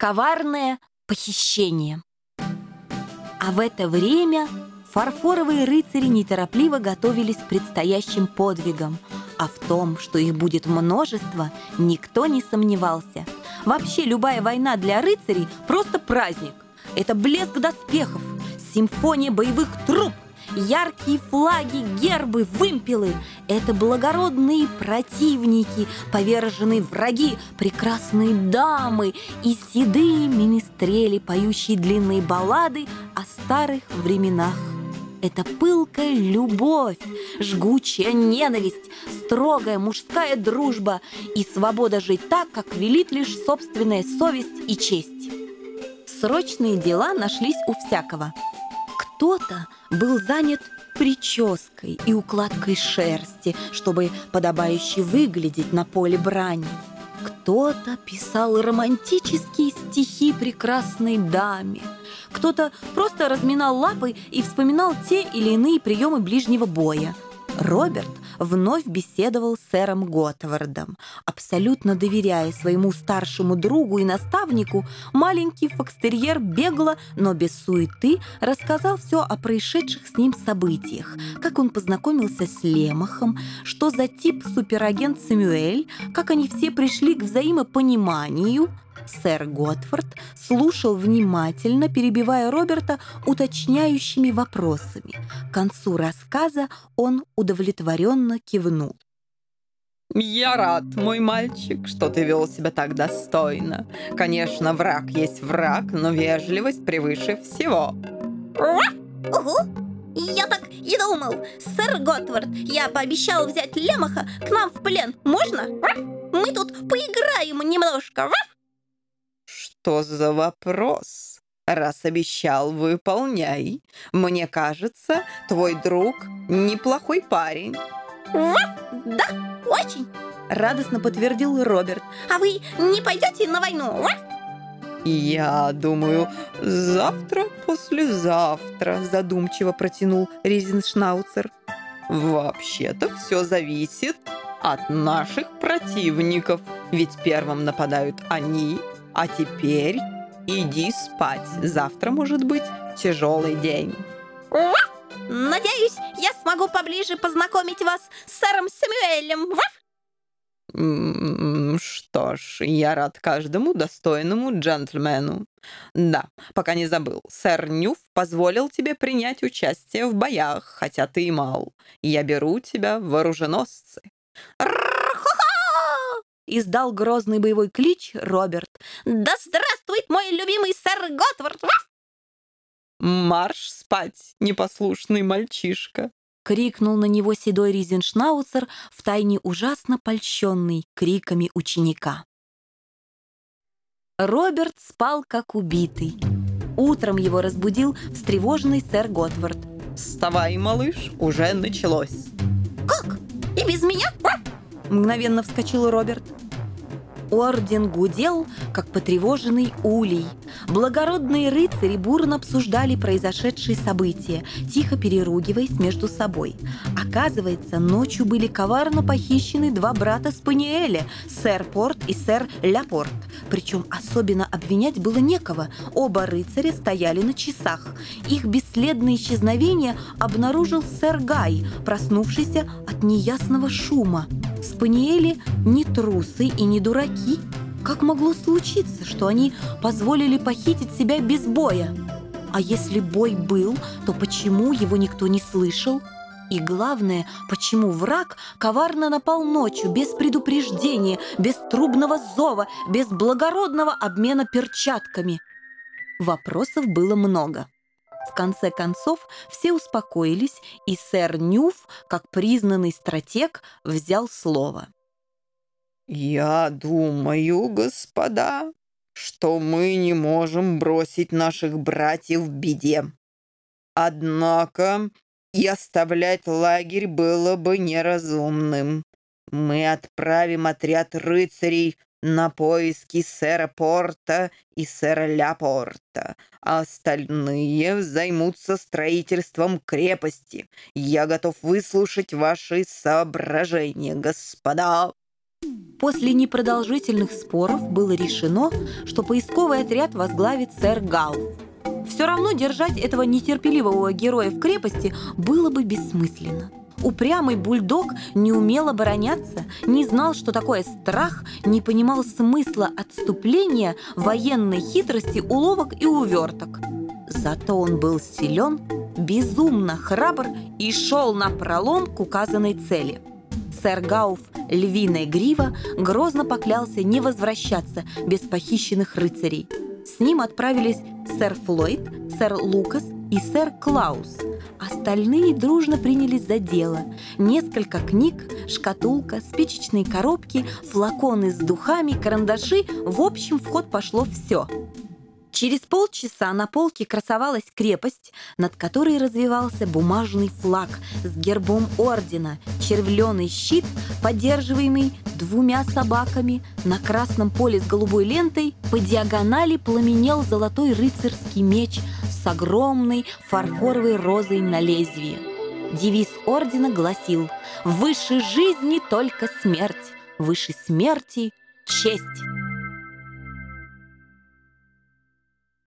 Коварное похищение. А в это время фарфоровые рыцари неторопливо готовились к предстоящим подвигам, а в том, что их будет множество, никто не сомневался. Вообще любая война для рыцарей – просто праздник. Это блеск доспехов, симфония боевых труб – Яркие флаги, гербы, вымпелы — это благородные противники, поверженные враги, прекрасные дамы и седые министрели, поющие длинные баллады о старых временах. Это пылкая любовь, жгучая ненависть, строгая мужская дружба и свобода жить так, как велит лишь собственная совесть и честь. Срочные дела нашлись у всякого – кто-то был занят прической и укладкой шерсти, чтобы подобающе выглядеть на поле брани. Кто-то писал романтические стихи прекрасной даме. Кто-то просто разминал лапы и вспоминал те или иные приемы ближнего боя. Роберт вновь беседовал с сэром Готвардом. Абсолютно доверяя своему старшему другу и наставнику, маленький фокстерьер бегло, но без суеты, рассказал все о происшедших с ним событиях, как он познакомился с Лемахом, что за тип суперагент Сэмюэль, как они все пришли к взаимопониманию – Сэр Готфорд слушал внимательно, перебивая Роберта уточняющими вопросами. К концу рассказа он удовлетворенно кивнул. «Я рад, мой мальчик, что ты вел себя так достойно. Конечно, враг есть враг, но вежливость превыше всего». Угу, я так и думал. Сэр Готвард, я пообещал взять Лемаха к нам в плен. Можно? Мы тут поиграем немножко. Что за вопрос? Раз обещал, выполняй. Мне кажется, твой друг неплохой парень. Да, очень. Радостно подтвердил Роберт. А вы не пойдете на войну? «Я думаю, завтра, послезавтра», задумчиво протянул Ризеншнауцер. «Вообще-то все зависит от наших противников, ведь первым нападают они, а теперь иди спать. Завтра может быть тяжелый день. Надеюсь, я смогу поближе познакомить вас с сэром Сэмюэлем. Что ж, я рад каждому достойному джентльмену. Да, пока не забыл, сэр Нюф позволил тебе принять участие в боях, хотя ты и мал. Я беру тебя в вооруженосцы издал грозный боевой клич Роберт. «Да здравствует мой любимый сэр Готвард!» «Марш спать, непослушный мальчишка!» — крикнул на него седой Ризеншнауцер, втайне ужасно польщенный криками ученика. Роберт спал как убитый. Утром его разбудил встревоженный сэр Готвард. «Вставай, малыш, уже началось!» «Как? И без меня?» Мгновенно вскочил Роберт. Орден гудел, как потревоженный улей. Благородные рыцари бурно обсуждали произошедшие события, тихо переругиваясь между собой. Оказывается, ночью были коварно похищены два брата Спаниэля, сэр Порт и сэр Ляпорт. Причем особенно обвинять было некого. Оба рыцаря стояли на часах. Их бесследное исчезновение обнаружил сэр Гай, проснувшийся от неясного шума. Спаниели не трусы и не дураки. Как могло случиться, что они позволили похитить себя без боя? А если бой был, то почему его никто не слышал? И главное, почему враг коварно напал ночью, без предупреждения, без трубного зова, без благородного обмена перчатками? Вопросов было много. В конце концов, все успокоились, и сэр Нюф, как признанный стратег, взял слово. «Я думаю, господа, что мы не можем бросить наших братьев в беде. Однако и оставлять лагерь было бы неразумным. Мы отправим отряд рыцарей на поиски сэра Порта и сэра Ляпорта, а остальные займутся строительством крепости. Я готов выслушать ваши соображения, господа». После непродолжительных споров было решено, что поисковый отряд возглавит сэр Гауф. Все равно держать этого нетерпеливого героя в крепости было бы бессмысленно. Упрямый бульдог не умел обороняться, не знал, что такое страх, не понимал смысла отступления, военной хитрости, уловок и уверток. Зато он был силен, безумно храбр и шел на пролом к указанной цели. Сэр Гауф Львиная Грива грозно поклялся не возвращаться без похищенных рыцарей. С ним отправились сэр Флойд, сэр Лукас и сэр Клаус. Остальные дружно принялись за дело. Несколько книг, шкатулка, спичечные коробки, флаконы с духами, карандаши. В общем, в ход пошло все. Через полчаса на полке красовалась крепость, над которой развивался бумажный флаг с гербом ордена, червленый щит, поддерживаемый двумя собаками. На красном поле с голубой лентой по диагонали пламенел золотой рыцарский меч с огромной фарфоровой розой на лезвии. Девиз ордена гласил «Выше жизни только смерть, выше смерти – честь».